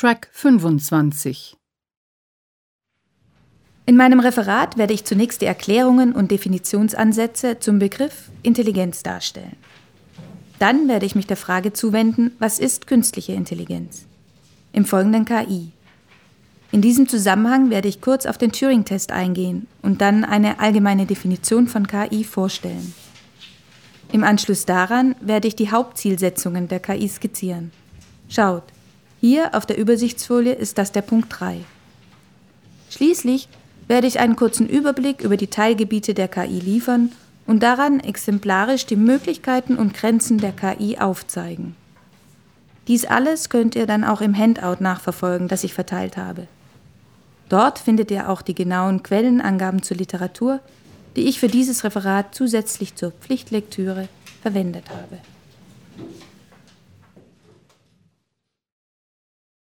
Track 25 In meinem Referat werde ich zunächst die Erklärungen und Definitionsansätze zum Begriff Intelligenz darstellen. Dann werde ich mich der Frage zuwenden, was ist künstliche Intelligenz? Im folgenden KI. In diesem Zusammenhang werde ich kurz auf den Turing-Test eingehen und dann eine allgemeine Definition von KI vorstellen. Im Anschluss daran werde ich die Hauptzielsetzungen der KI skizzieren. Schaut, hier auf der Übersichtsfolie ist das der Punkt 3. Schließlich werde ich einen kurzen Überblick über die Teilgebiete der KI liefern und daran exemplarisch die Möglichkeiten und Grenzen der KI aufzeigen. Dies alles könnt ihr dann auch im Handout nachverfolgen, das ich verteilt habe. Dort findet ihr auch die genauen Quellenangaben zur Literatur, die ich für dieses Referat zusätzlich zur Pflichtlektüre verwendet habe.